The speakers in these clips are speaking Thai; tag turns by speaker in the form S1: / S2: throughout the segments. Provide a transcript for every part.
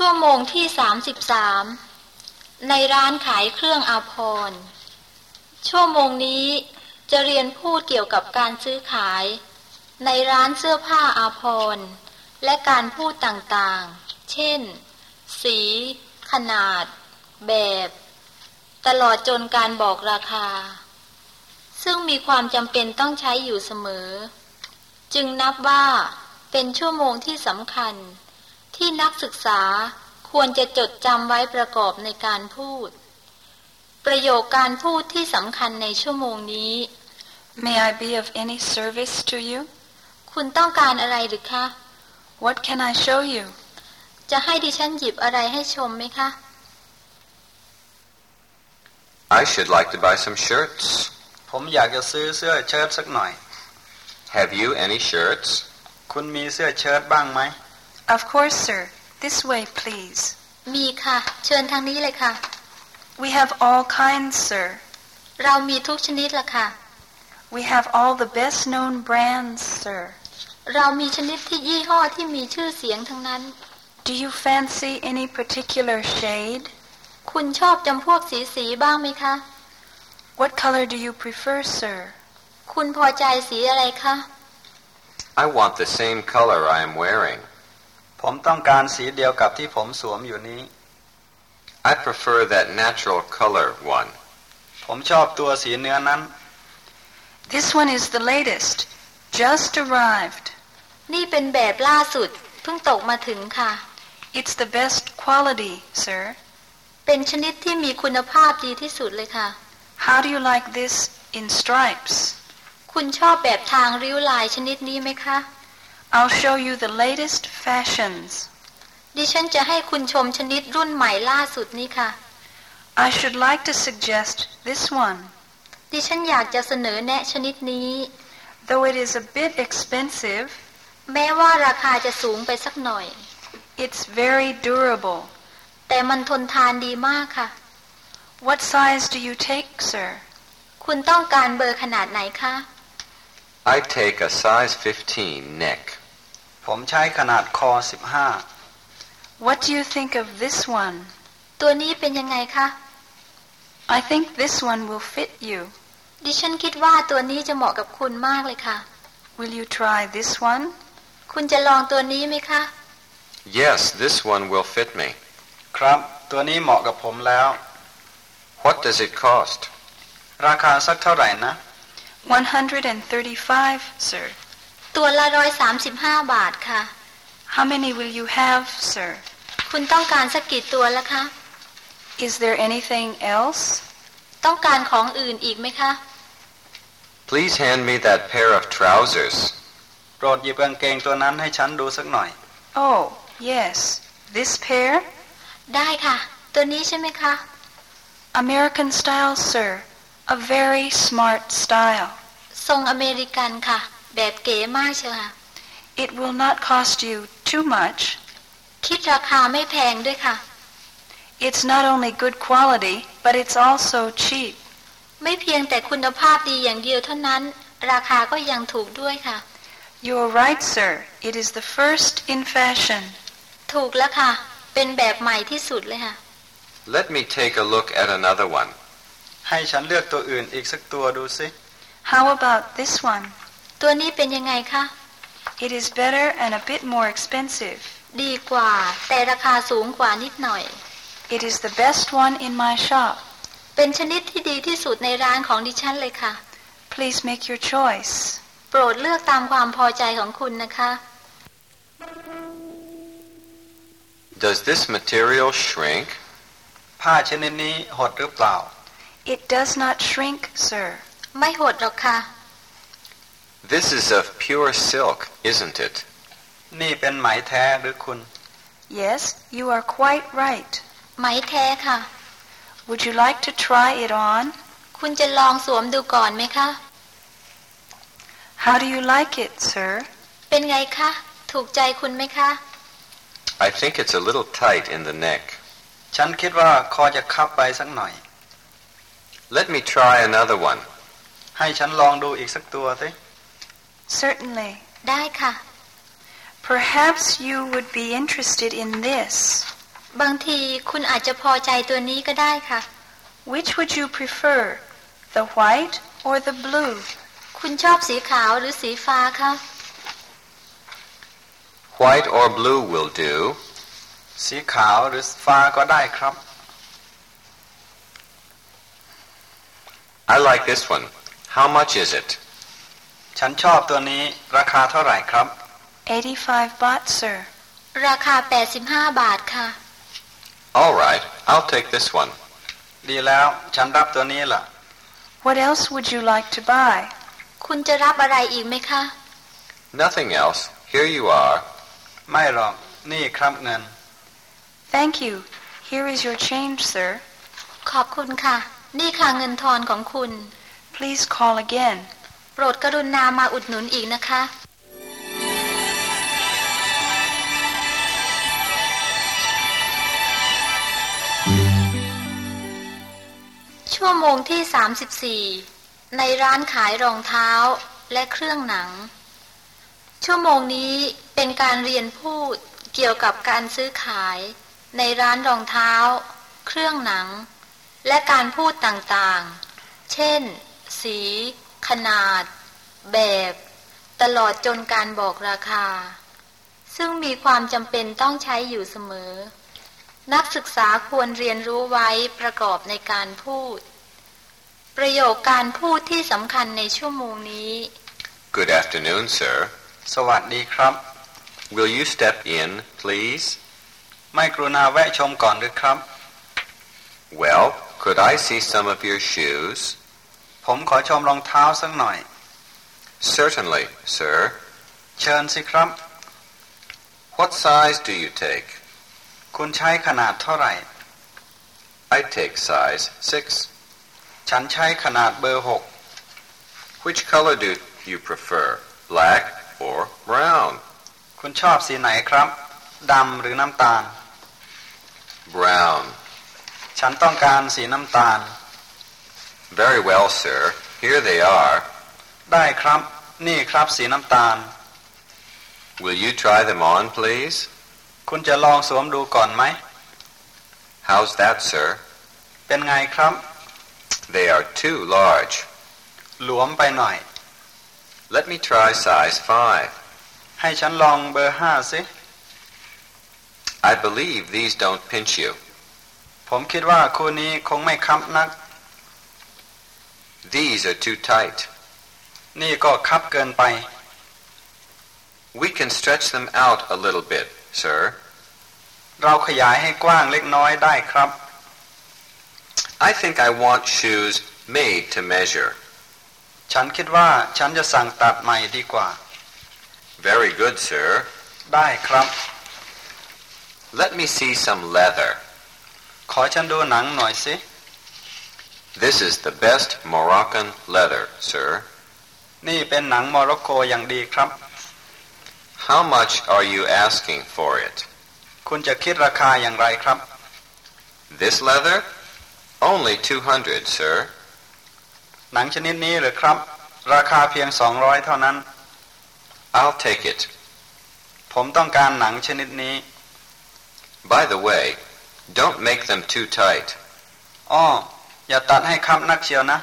S1: ชั่วโมงที่สามสิบสามในร้านขายเครื่องอาภรณ์ชั่วโมงนี้จะเรียนพูดเกี่ยวกับการซื้อขาย ในร้านเสื้อผ้าอาภรณ์และการพูดต่างๆ เช่น สี ขนาด แบบ ตลอดจนการบอกราคา ซึ่งมีความจำเป็นต้องใช้อยู่เสมอ จึงนับว่าเป็นชั่วโมงที่สำคัญ ที่นักศึกษาควรจะจดจำไว้ประกอบในการพูด ประโยคการพูดที่สำคัญในชั่วโมงนี้
S2: May I be of any service to you?
S1: คุณต้องการอะไรหรือคะ
S2: What can I show you?
S1: จะให้ดิฉันหยิบอะไรให้ชมไหมคะ
S3: I should like to buy some shirts.
S4: ผมอยากจะซื้อเสื้อเชิ้ตสักหน่อย
S3: Have you any shirts?
S4: คุณมีเสื้อเชิ้ตบ้างไหม
S2: Of course, sir. This way, please.
S1: มีค่ะ เชิญทางนี้เลยค่ะ
S2: We have all kinds, sir.
S1: เรามีทุกชนิดละค่ะ
S2: We have all the best known brands, sir.
S1: เรามีชนิดที่ยี่ห้อที่มีชื่อเสียงทั้งนั้น
S2: Do you fancy any particular shade?
S1: คุณชอบจำพวกสีสีบ้างไหมคะ
S2: What color do you prefer, sir?
S1: คุณพอใจสีอะไรคะ
S3: I want the same color I am wearing.
S4: ผมต้องการสีเดียวกับที่ผมสวมอยู่นี้
S3: I prefer that natural color one.
S4: ผมชอบตัวสีเนื้อนั้น
S2: This one is the latest. Just arrived.
S1: นี่เป็นแบบล่าสุดเพิ่งตกมาถึงค่ะ
S2: It's the best quality, sir.
S1: เป็นชนิดที่มีคุณภาพดีที่สุดเลยค่ะ
S2: How do you like this in stripes?
S1: คุณชอบแบบทางริ้วลายชนิดนี้ไหมคะ
S2: I'll show you the latest fashions.
S1: ดิฉันจะให้คุณชมชนิดรุ่นใหม่ล่าสุดนี้ค่ะ
S2: I should like to suggest this one.
S1: ดิฉันอยากจะเสนอแนะชนิดนี้
S2: Though it is a bit expensive,
S1: แม้ว่าราคาจะสูงไปสักหน่อย
S2: it's very durable.
S1: แต่มันทนทานดีมากค่ะ
S2: What size do you take, sir?
S1: คุณต้องการเบอร์ขนาดไหนคะ
S3: I take a size 15 neck.
S4: ผมใช้ขนาดคอ
S2: What do you think of this one?
S1: ตัวนี้เป็นยังไงคะ
S2: I think this one will fit you.
S1: ดิฉันคิดว่าตัวนี้จะเหมาะกับคุณมากเลยค่ะ
S2: Will you try this one?
S1: คุณจะลองตัวนี้ไหมคะ
S3: Yes, this one will fit me.
S4: 15 ครับ ตัวนี้เหมาะกับผมแล้ว
S3: What does it cost?
S4: ราคาสักเท่าไหร่นะ
S2: 135, sir.
S1: ตัวละร้อยสามสิบห้าบาทค่ะ
S2: How many will you have, sir?
S1: คุณต้องการสักกี่ตัวละคะ
S2: Is there anything else?
S1: ต้องการของอื่นอีกไหมคะ
S3: Please hand me that pair of trousers.
S4: โปรดหยิบกางเกงตัวนั้นให้ฉันดูสักหน่อย
S2: Oh, yes. This pair?
S1: ได้ค่ะ ตัวนี้ใช่ไหมคะ
S2: American style, sir. A very smart style.
S1: ทรงอเมริกันค่ะ แบบเก๋มากเชียวค่ะ
S2: It will not cost you too much.
S1: คิดราคาไม่แพงด้วยค่ะ
S2: It's not only good quality, but it's also cheap.
S1: ไม่เพียงแต่คุณภาพดีอย่างเดียวเท่านั้น ราคาก็ยังถูกด้วยค่ะ
S2: You're right, sir. It is the first in fashion.
S1: ถูกแล้วค่ะ เป็นแบบใหม่ที่สุดเลยค่ะ
S3: Let me take a look at another one.
S4: ให้ฉันเลือกตัวอื่นอีกสักตัวดูสิ
S2: How about this one?
S1: ตัวนี้เป็นยังไงคะ
S2: It is better and a bit more expensive.
S1: ดีกว่า แต่ราคาสูงกว่านิดหน่อย
S2: It is the best one in my shop.
S1: เป็นชนิดที่ดีที่สุดในร้านของดิฉันเลยค่ะ
S2: Please make your choice.
S1: โปรดเลือกตามความพอใจของคุณนะคะ
S3: Does this material shrink?
S4: ผ้าชนิดนี้หดหรือเปล่า
S2: It does not shrink, sir.
S1: ไม่หดหรอกค่ะ
S3: This is of pure silk, isn't it?
S4: นี่เป็นไหมแท้หรือคุณ
S2: Yes, you are quite right.
S1: ไหมแท้ค่ะ
S2: Would you like to try it on?
S1: คุณจะลองสวมดูก่อนไหมคะ
S2: How do you like it, sir?
S1: เป็นไงคะ ถูกใจคุณไหมคะ
S3: I think it's a little tight in the neck.
S4: ฉันคิดว่าคอจะคับไปสักหน่อย
S3: Let me try another one.
S4: ให้ฉันลองดูอีกสักตัวสิ
S2: Certainly.
S1: ได้ค่ะ
S2: Perhaps you would be interested in this.
S1: บางทีคุณอาจจะพอใจตัวนี้ก็ได้ค่ะ
S2: Which would you prefer, the white or the blue?
S1: คุณชอบสีขาวหรือสีฟ้าคะ
S3: White or blue will do.
S4: สีขาวหรือฟ้าก็ได้ครับ
S3: I like this one. How much is it?
S4: ฉันชอบตัวนี้ราคาเท่าไหร่ครับ
S2: 85 baht, sir.
S1: ราคา 85 บาทค่ะ
S3: All right, I'll take this one.
S4: ดีแล้วฉันรับตัวนี้ล่ะ
S2: What else would you like to buy?
S1: คุณจะรับอะไรอีกไหมคะ
S3: Nothing else. Here you are.
S4: ไม่หรอกนี่ครับเงิน
S2: Thank you. Here is your change, sir.
S1: ขอบคุณค่ะ นี่ค่ะเงินทอนของคุณ
S2: Please call again.
S1: โปรดกรุณามาอุดหนุนอีกนะคะ ชั่วโมงที่ 34 ในร้านขายรองเท้าและเครื่องหนัง ชั่วโมงนี้เป็นการเรียนพูดเกี่ยวกับการซื้อขาย ในร้านรองเท้า เครื่องหนัง และการพูดต่างๆ เช่น สี ขนาด แบบ ตลอดจนการบอกราคา ซึ่งมีความจำเป็นต้องใช้อยู่เสมอ นักศึกษาควรเรียนรู้ไว้ประกอบในการพูด ประโยคการพูดที่สำคัญในชั่วโมงนี้
S3: Good afternoon, sir.
S4: สวัสดีครับ
S3: Will you step in, please?
S4: ไม่กรุณาแวะชมก่อนหรือครับ
S3: Well, could I see some of your shoes?
S4: ผมขอชมรองเท้าสักหน่อย
S3: Certainly, sir.
S4: เชิญสิครับ
S3: What size do you take?
S4: คุณใช้ขนาดเท่าไหร่
S3: I take size 6.
S4: ฉันใช้ขนาดเบอร์หก
S3: Which color do you prefer, black or brown?
S4: คุณชอบสีไหนครับดำหรือน้ำตาล
S3: Brown.
S4: ฉันต้องการสีน้ำตาล
S3: Very well, sir. Here they are.
S4: ได้ครับ นี่ครับสีน้ำตาล
S3: Will you try them on, please?
S4: คุณจะลองสวมดูก่อนไหม
S3: How's that, sir?
S4: เป็นไงครับ
S3: They are too large.
S4: หลวมไปหน่อย
S3: Let me try size 5.
S4: ให้ฉันลองเบอร์ห้าสิ
S3: I believe these don't pinch you.
S4: ผมคิดว่าคู่นี้คงไม่คับนัก
S3: These are too tight.
S4: นี่ก็คับเกินไป
S3: We can stretch them out a little bit, sir.
S4: เราขยายให้กว้างเล็กน้อยได้ครับ
S3: I think I want shoes made to measure.
S4: ฉันคิดว่าฉันจะสั่งตัดใหม่ดีกว่า
S3: Very good, sir.
S4: ได้ครับ
S3: Let me see some leather.
S4: ขอฉันดูหนังหน่อยสิ
S3: This is the best Moroccan leather, sir.
S4: นี่เป็นหนังโมร็อกโกอย่างดีครับ
S3: How much are you asking for it?
S4: คุณจะคิดราคาอย่างไรครับ
S3: This leather? Only 200, sir.
S4: หนังชนิดนี้หรือครับ ราคาเพียง 200 เท่านั้น
S3: I'll take it.
S4: ผมต้องการหนังชนิดนี้
S3: By the way, don't make them too tight.
S4: อ้อ อย่าตัดให้คับนักเชียวนะ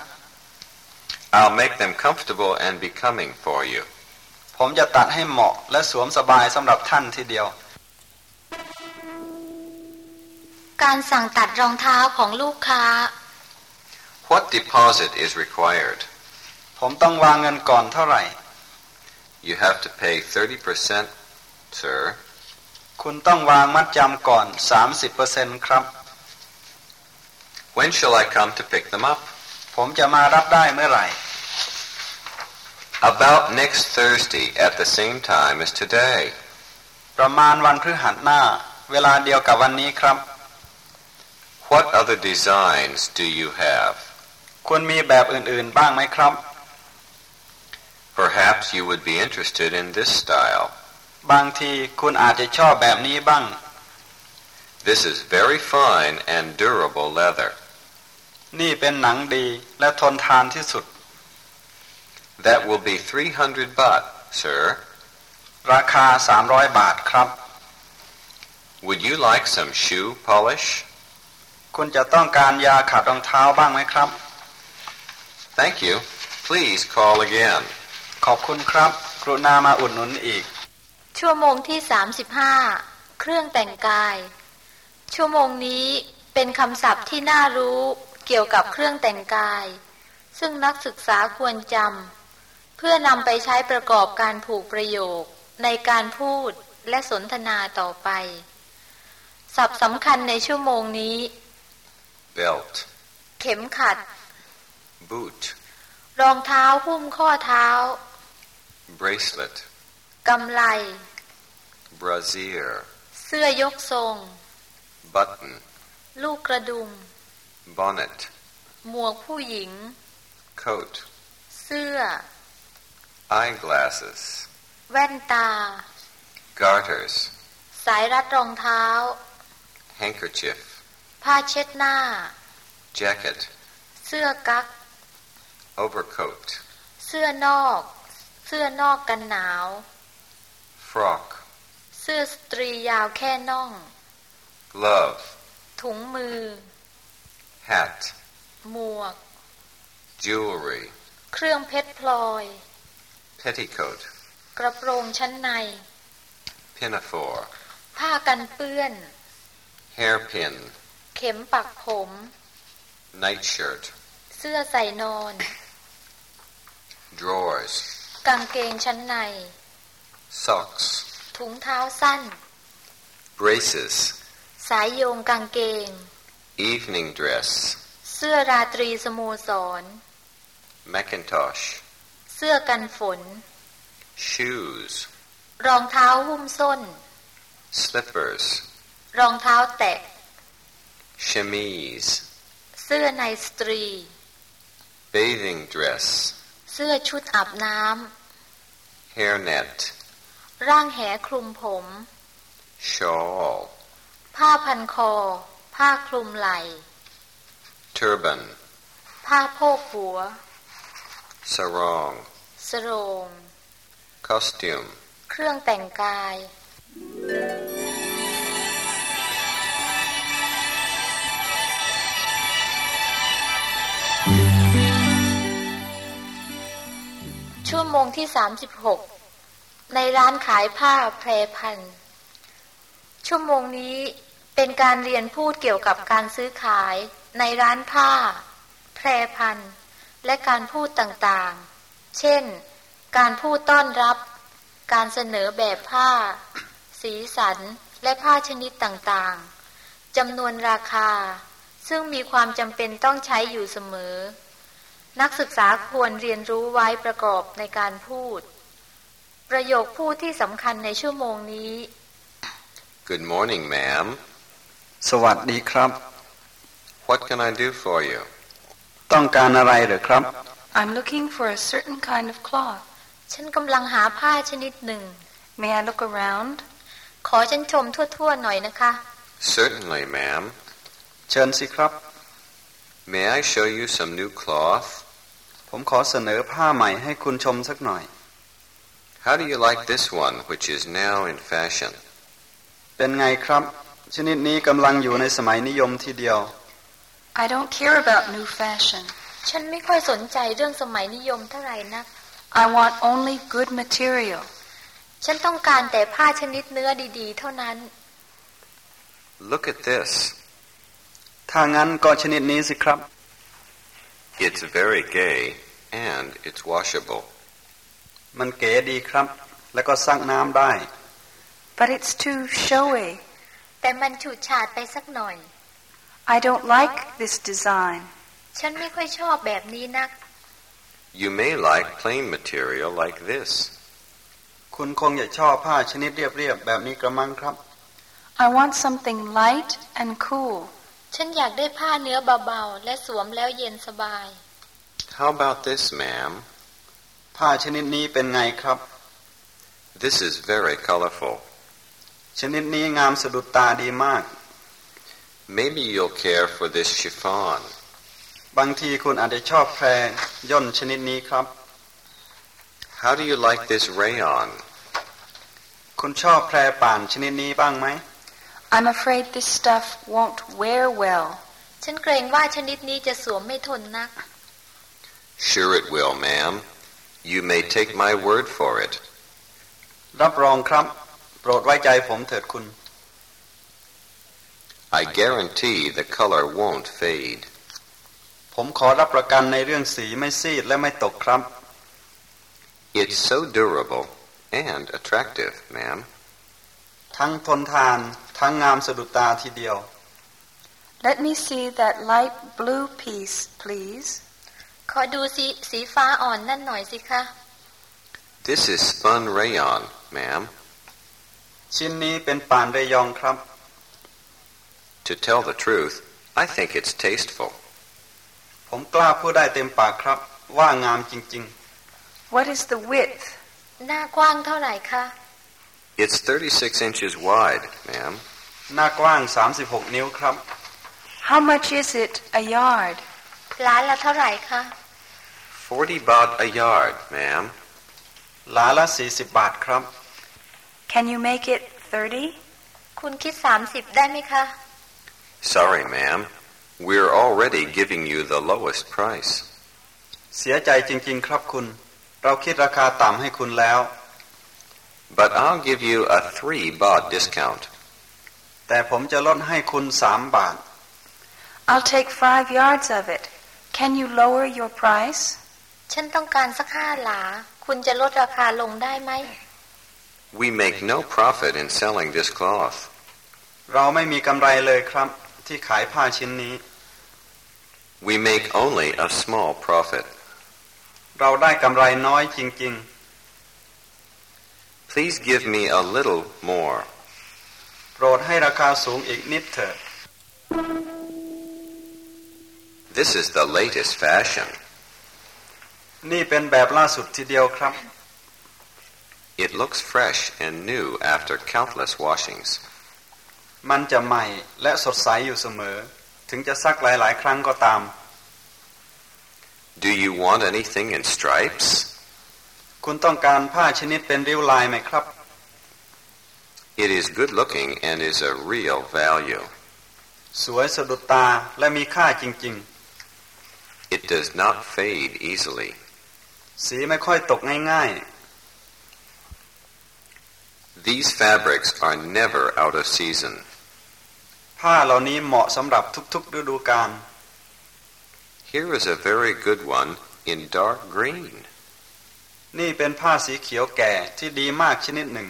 S3: I'll make them comfortable and becoming for you.
S4: ผมจะตัดให้เหมาะและสวมสบายสำหรับท่านทีเดียว
S1: การสั่งตัดรองเท้าของลูกค้า
S3: What deposit is required?
S4: ผมต้องวางเงินก่อนเท่าไหร่
S3: You have to pay 30%, sir.
S4: คุณต้องวางมัดจำก่อน 30%ครับ
S3: When shall I come to pick them up?
S4: ผมจะมารับได้เมื่อไหร่
S3: About next Thursday at the same time as today.
S4: ประมาณวันพฤหัสหน้า เวลาเดียวกับวันนี้ครับ
S3: What other designs do you have?
S4: คุณมีแบบอื่นๆบ้างไหมครับ
S3: Perhaps you would be interested in this style.
S4: บางทีคุณอาจจะชอบแบบนี้บ้าง
S3: This is very fine and durable leather.
S4: นี่เป็นหนังดีและทนทานที่สุด
S3: That will be 300 baht, sir.
S4: ราคา 300 บาทครับ
S3: Would you like some shoe polish?
S4: คุณจะต้องการยาขัดรองเท้าบ้างไหมครับ
S3: Thank you. Please call again.
S4: ขอบคุณครับ กรุณามาอุดหนุนอีก
S1: ชั่วโมงที่ 35 เครื่องแต่งกาย ชั่วโมงนี้เป็นคำศัพท์ที่น่ารู้เกี่ยวกับเครื่องแต่งกาย ซึ่งนักศึกษาควรจำเพื่อนำไปใช้ประกอบการผูกประโยค ในการพูดและสนทนาต่อไป ศัพท์สำคัญในชั่วโมงนี้
S3: Belt.
S1: เข็มขัด
S3: Boot.
S1: รองเท้าหุ้มข้อเท้า
S3: Bracelet.
S1: กำไล
S3: Brassiere.
S1: เสื้อยกทรง
S3: Button.
S1: ลูกกระดุม
S3: Bonnet.
S1: หมวกผู้หญิง
S3: Coat.
S1: เสื้อ
S3: Eyeglasses.
S1: แว่นตา
S3: Garters.
S1: สายรัดรองเท้า
S3: Handkerchief.
S1: ผ้าเช็ดหน้า
S3: Jacket.
S1: เสื้อกั๊ก
S3: Overcoat.
S1: เสื้อนอก เสื้อนอกกันหนาว
S3: Frock.
S1: เสื้อสตรียาวแค่น่อง
S3: Glove.
S1: ถุงมือ
S3: Hat.
S1: หมวก
S3: Jewelry.
S1: เครื่องเพชรพลอย
S3: Petticoat.
S1: กระโปรงชั้นใน
S3: Pinafore.
S1: ผ้ากันเปื้อน
S3: Hairpin.
S1: เข็มปักผม
S3: Nightshirt.
S1: เสื้อใส่นอน
S3: Drawers.
S1: กางเกงชั้นใน
S3: Socks.
S1: ถุงเท้าสั้น
S3: Braces.
S1: สายโยงกางเกง
S3: Evening dress.
S1: เสื้อราตรีสโมสร
S3: Macintosh.
S1: เสื้อกันฝน
S3: Shoes.
S1: รองเท้าหุ้มส้น
S3: Slippers.
S1: รองเท้าแตะ
S3: Chemise.
S1: เสื้อในสตรี
S3: Bathing dress.
S1: เสื้อชุดอาบน้
S3: Hairnet. ำ
S1: ร่างแหคลุมผม
S3: Shawl.
S1: ผ้าพันคอ ผ้าคลุมไหล่
S3: Turban.
S1: ผ้าโพกหัว
S3: Sarong.
S1: สโรง
S3: Costume.
S1: เครื่องแต่งกาย ชั่วโมงที่ 36 ในร้านขายผ้าแพรพัน ชั่วโมงนี้เป็นการเรียนพูดเกี่ยวกับการซื้อขายในร้านผ้า แพรพัน และการพูดต่างๆ เช่น การพูดต้อนรับ การเสนอแบบผ้า สีสัน และผ้าชนิดต่างๆจำนวนราคา ซึ่งมีความจำเป็นต้องใช้อยู่เสมอ นักศึกษาควรเรียนรู้ไว้ประกอบในการพูด ประโยคพูดที่สำคัญในชั่วโมงนี้
S3: Good morning, ma'am.
S4: สวัสดีครับ
S3: What can I do for you?
S4: ต้องการอะไรเหรือครับ
S2: I'm looking for a certain kind of cloth.
S1: ฉันกำลังหาผ้าชนิดหนึ่ง
S2: May I look around?
S1: ขอฉันชมทั่วๆหน่อยนะคะ
S3: Certainly, ma'am.
S4: เชิญสิครับ
S3: May I show you some new cloth?
S4: ผมขอเสนอผ้าใหม่ให้คุณชมสักหน่อย
S3: How do you like this one, which is now in fashion?
S4: เป็นไงครับ ชนิดนี้กำลังอยู่ในสมัยนิยมทีเดียว
S2: I don't care about new fashion.
S1: ฉันไม่ค่อยสนใจเรื่องสมัยนิยมเท่าไหร่นัก
S2: I want only good material.
S1: ฉันต้องการแต่ผ้าชนิดเนื้อดีๆ เท่านั้น
S3: Look at this.
S4: ถ้างั้นก็ชนิดนี้สิครับ
S3: It's very gay and it's washable.
S4: มันเก๋ดีครับ แล้วก็ซักน้ำได้
S2: But it's too showy.
S1: แต่มันฉูดฉาดไปสักหน่อย
S2: I don't like this design.
S1: ฉันไม่ค่อยชอบแบบนี้นัก
S3: You may like plain material like this.
S4: คุณคงอยากชอบผ้าชนิดเรียบๆแบบนี้กระมังครับ
S2: I want something light and cool.
S1: ฉันอยากได้ผ้าเนื้อเบาๆ และสวมแล้วเย็นสบาย
S3: How about this, ma'am?
S4: ผ้าชนิดนี้เป็นไงครับ
S3: This is very colorful.
S4: ชนิดนี้งามสะดุดตาดีมาก
S3: Maybe you'll care for this chiffon.
S4: บางทีคุณอาจจะชอบแพรย่นชนิดนี้ครับ
S3: How do you like this rayon?
S4: คุณชอบแพรป่านชนิดนี้บ้างไหม
S2: I'm afraid this stuff won't wear well.
S1: ฉันเกรงว่าชนิดนี้จะสวมไม่ทนนัก
S3: Sure it will, ma'am. You may take my word for it.
S4: รับรองครับ โปรดไว้ใจผมเถิดคุณ
S3: I guarantee the color won't fade.
S4: ผมขอรับประกันในเรื่องสีไม่ซีดและไม่ตกครับ
S3: It's so durable and attractive, ma'am.
S4: ทั้งทนทาน ทั้งงามสะดุดตาทีเดียว
S2: Let me see that light blue piece, please.
S1: ขอดูสีสีฟ้าอ่อนนั่นหน่อยสิคะ
S3: This is spun rayon, ma'am.
S4: ชิ้นนี้เป็นป่านเรยองครับ
S3: To tell the truth, I think it's tasteful.
S4: ผมกล้าพูดได้เต็มปากครับ ว่างามจริง
S2: What is the width?
S1: หน้ากว้างเท่าไหร่คะ
S3: It's 36 inches wide, ma'am.
S4: ๆ หน้ากว้าง 36 นิ้วครับ
S2: How much is it a yard?
S1: ล้านละเท่าไหร่คะ
S3: 40 baht a yard, ma'am.
S4: หลาละ 40 บาทครับ
S2: Can you make it 30?
S1: คุณคิดสามสิบได้ไหมคะ
S3: Sorry, ma'am. We're already giving you the lowest price.
S4: เสียใจจริง ๆ ครับคุณ เราคิดราคาต่ำให้คุณแล้ว
S3: But I'll give you a 3 baht discount.
S4: แต่ผมจะลดให้คุณสามบาท
S2: I'll take five yards of it. Can you lower your price?
S1: ฉันต้องการสักห้าหลา คุณจะลดราคาลงได้ไหม
S3: We make no profit in selling this cloth.
S4: เราไม่มีกำไรเลยครับ ที่ขายผ้าชิ้นนี้
S3: We make only a small profit.
S4: เราได้กำไรน้อยจริง
S3: Please give me a little more.
S4: ๆโปรดให้ราคาสูงอีกนิดเถอะ
S3: This is the latest fashion.
S4: นี่เป็นแบบล่าสุดทีเดียวครับ
S3: It looks fresh and new after countless washings.
S4: มันจะใหม่และสดใสอยู่เสมอ ถึงจะซักหลาย ๆ ครั้งก็ตาม
S3: Do you want anything in stripes?
S4: คุณต้องการผ้าชนิดเป็นริ้วลายไหมครับ
S3: It is good looking and is a real value.
S4: สวยสะดุดตาและมีค่าจริง
S3: It does not fade easily.
S4: ๆ สีไม่ค่อยตกง่าย
S3: These fabrics are never out of season.
S4: ๆ ผ้าเหล่านี้เหมาะสำหรับทุก ๆ ฤดูกาล
S3: Here is a very good one in dark green.
S4: นี่เป็นผ้าสีเขียวแก่ที่ดีมากชนิดหนึ่ง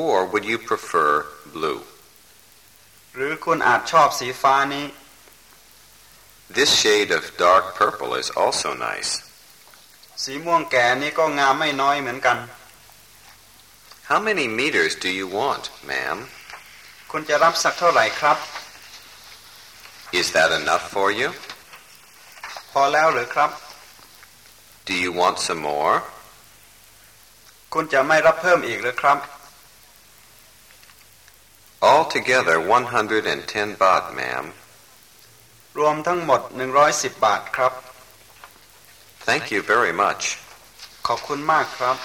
S3: Or would you prefer blue?
S4: หรือคุณอาจชอบสีฟ้านี้
S3: This shade of dark purple is also nice.
S4: สีม่วงแก่นี้ก็งามไม่น้อยเหมือนกัน
S3: How many meters do you want, ma'am?
S4: คุณจะรับสักเท่าไหร่ครับ
S3: Is that enough for you?
S4: พอแล้วหรือครับ
S3: Do you want some more?
S4: คุณจะไม่รับเพิ่มอีกหรือครับ
S3: Altogether 110 baht, ma'am.
S4: รวมทั้งหมด 110 บาทครับ
S3: Thank you very much.
S4: ขอบคุณมากครับ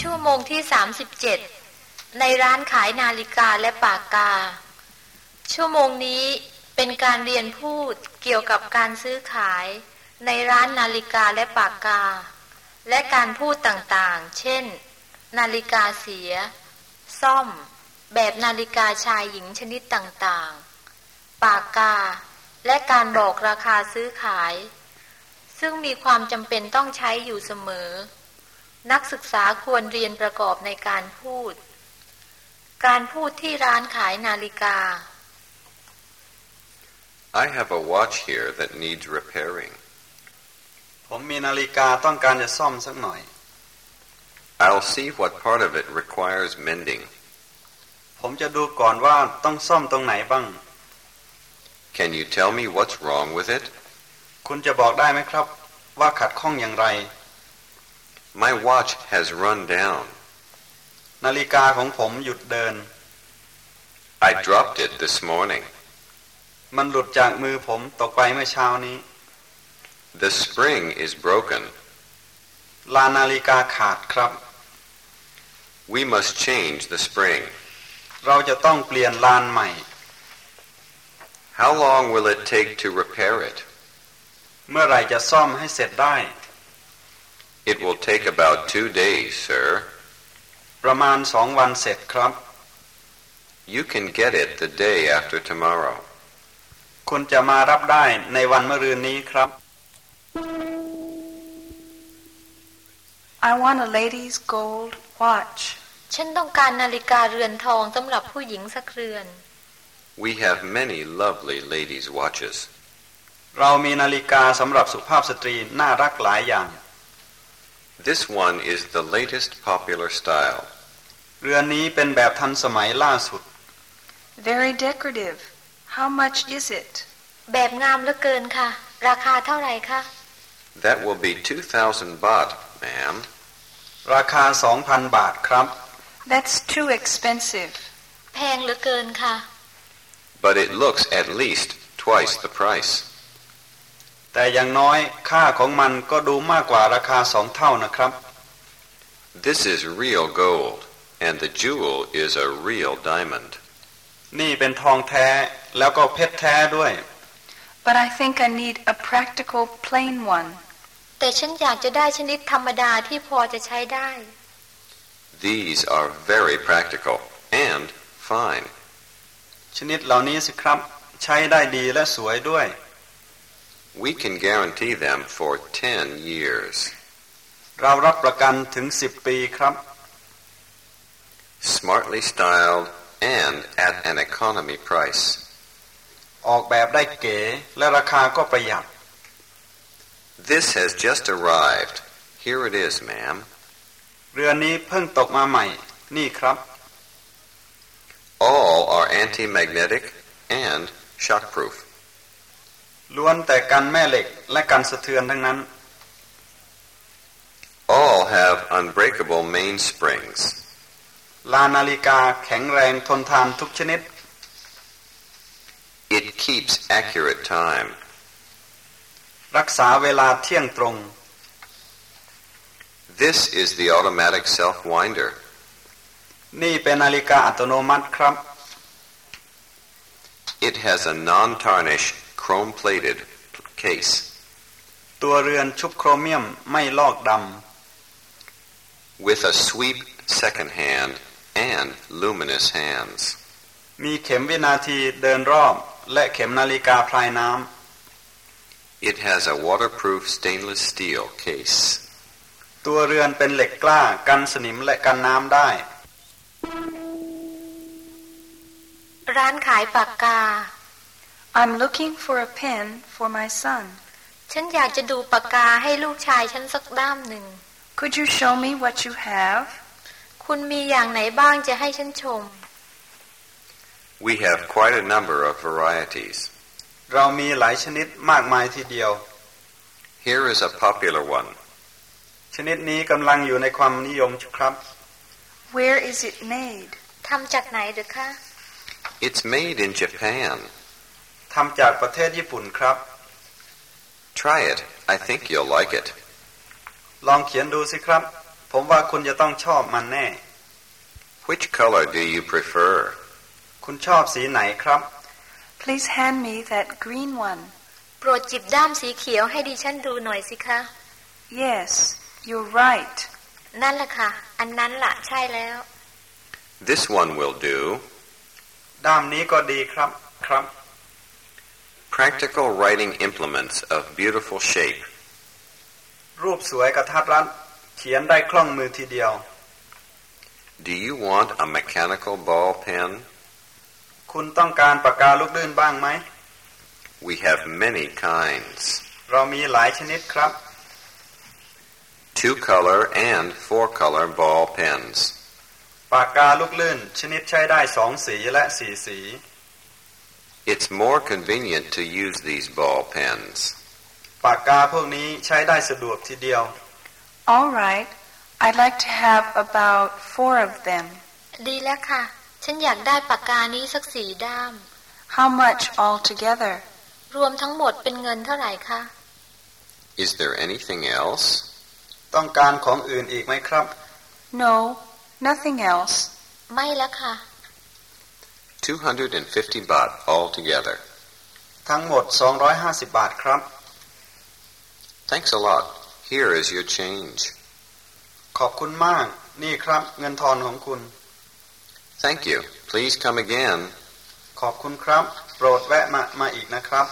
S1: ชั่วโมงที่ 37 ในร้านขายนาฬิกาและปากกา ชั่วโมงนี้เป็นการเรียนพูดเกี่ยวกับการซื้อขาย ในร้านนาฬิกาและปากกา และการพูดต่างๆ เช่น นาฬิกาเสีย ซ่อม แบบนาฬิกาชายหญิงชนิดต่างๆ ปากกา และการบอกราคาซื้อขาย ซึ่งมีความจำเป็นต้องใช้อยู่เสมอ นักศึกษาควรเรียนประกอบในการพูด การพูดที่ร้านขายนาฬิกา
S3: I have a watch here that needs repairing.
S4: ผมมีนาฬิกาต้องการจะซ่อมสักหน่อย
S3: I'll see what part of it requires mending.
S4: ผมจะดูก่อนว่าต้องซ่อมตรงไหนบ้าง
S3: Can you tell me what's wrong with it?
S4: คุณจะบอกได้ไหมครับ ว่าขัดข้องอย่างไร
S3: My watch has run down.
S4: นาฬิกาของผมหยุดเดิน
S3: I dropped it this morning.
S4: มันหลุดจากมือผมตกไปเมื่อเช้านี้
S3: The spring is broken.
S4: ลานาฬิกาขาดครับ
S3: We must change the spring.
S4: เราจะต้องเปลี่ยนลานใหม่
S3: How long will it take to repair it?
S4: เมื่อไหร่จะซ่อมให้เสร็จได้
S3: It will take about two days, sir.
S4: ประมาณสองวันเสร็จครับ
S3: You can get it the day after tomorrow.
S4: คุณจะมารับได้ในวันมะรืนนี้ครับ
S2: I want a lady's gold watch.
S1: ฉันต้องการนาฬิกาเรือนทองสำหรับผู้หญิงสักเรือน
S3: We have many lovely ladies' watches.
S4: เรามีนาฬิกาสำหรับสุภาพสตรีน่ารักหลายอย่าง
S3: This one is the latest popular style.
S4: เรือนนี้เป็นแบบทันสมัยล่าสุด
S2: Very decorative. How much is it?
S1: แบบงามเหลือเกินค่ะ ราคาเท่าไหร่คะ
S3: That will be 2,000 baht, ma'am.
S4: ราคา 2,000 บาทครับ
S2: That's too expensive.
S1: แพงเหลือเกินค่ะ
S3: But it looks at least twice the price.
S4: แต่อย่างน้อยค่าของมันก็ดูมากกว่าราคาสองเท่านะครับ
S3: This is real gold, and the jewel is a real diamond.
S4: นี่เป็นทองแท้แล้วก็เพชรแท้ด้วย
S2: But I think I need a practical plain one.
S1: แต่ฉันอยากจะได้ชนิดธรรมดาที่พอจะใช้ได้
S3: These are very practical and fine.
S4: ชนิดเหล่านี้สิครับ ใช้ได้ดีและสวยด้วย
S3: We can guarantee them for 10 years.
S4: เรารับประกันถึง 10 ปีครับ
S3: Smartly styled and at an economy price.
S4: ออกแบบได้เก๋และราคาก็ประหยัด
S3: This has just arrived. Here it is, ma'am.
S4: เรือนนี้เพิ่งตกมาใหม่ นี่ครับ
S3: All are anti-magnetic and shockproof.
S4: ล้วนแต่กันแม่เหล็กและกันสะเทือนทั้งนั้น
S3: All have unbreakable mainsprings.
S4: ลานาฬิกาแข็งแรงทนทานทุกชนิด
S3: It keeps accurate time.
S4: รักษาเวลาเที่ยงตรง
S3: This is the automatic self-winder.
S4: นี่เป็นนาฬิกาอัตโนมัติครับ
S3: It has a non-tarnish chrome-plated case.
S4: ตัวเรือนชุบโครเมียมไม่ลอกด
S3: with a sweep second hand and luminous hands. ำ
S4: มีเข็มวินาทีเดินรอบและเข็มนาฬิกาพลายน้
S3: It has a waterproof stainless steel case. ำ
S4: ตัวเรือนเป็นเหล็กกล้ากันสนิมและกันน้ำได้
S1: ร้านขายปากกา
S2: I'm looking for a pen for my son.
S1: ฉันอยากจะดูปากกาให้ลูกชายฉันสักด้ามหนึ่ง
S2: Could you show me what you have?
S1: คุณมีอย่างไหนบ้างจะให้ฉันชม
S3: We have quite a number of varieties.
S4: เรามีหลายชนิดมากมายทีเดียว
S3: Here is a popular one.
S4: ชนิดนี้กำลังอยู่ในความนิยมครับ
S2: Where is it made?
S1: ทำจากไหนหรือคะ
S3: It's made in Japan.
S4: ทำจากประเทศญี่ปุ่นครับ
S3: Try it. I think you'll like it.
S4: ลองเขียนดูสิครับ ผมว่าคุณจะต้องชอบมันแน่
S3: Which color do you prefer?
S4: คุณชอบสีไหนครับ
S2: Please hand me that green one.
S1: โปรดจิบด้ามสีเขียวให้ดิฉันดูหน่อยสิคะ
S2: Yes, you're right.
S1: นั่นแหละค่ะ อันนั้นล่ะใช่แล้ว
S3: This one will do.
S4: ด้ามนี้ก็ดีครับ ครับ
S3: Practical writing implements of beautiful shape.
S4: รูปสวยกระทัดรัด เขียนได้คล่องมือทีเดียว
S3: Do you want a mechanical ball pen?
S4: คุณต้องการปากกาลูกลื่นบ้างไหม
S3: We have many kinds.
S4: เรามีหลายชนิดครับ
S3: Two color and four color ball pens.
S4: ปากกาลูกลื่น ชนิดใช้ได้สองสีและสี่สี
S3: It's more convenient to use these ball pens.
S4: ปากกาพวกนี้ใช้ได้สะดวกทีเดียว
S2: All right. I'd like to have about four of them.
S1: ดีแล้วค่ะ ฉันอยากได้ปากกานี้สักสีด้าม
S2: How much altogether?
S1: รวมทั้งหมดเป็นเงินเท่าไหร่คะ
S3: Is there anything else?
S4: ต้องการของอื่นอีกไหมครับ
S2: No, nothing else.
S1: ไม่ละค่ะ
S3: 250 baht altogether.
S4: ทั้งหมด 250 บาทครับ
S3: Thanks a lot. Here is your change.
S4: ขอบคุณมาก นี่ครับ เงินทอนของคุณ
S3: Thank you. Please come again.
S4: ขอบคุณครับ โปรดแวะมามาอีกนะครับ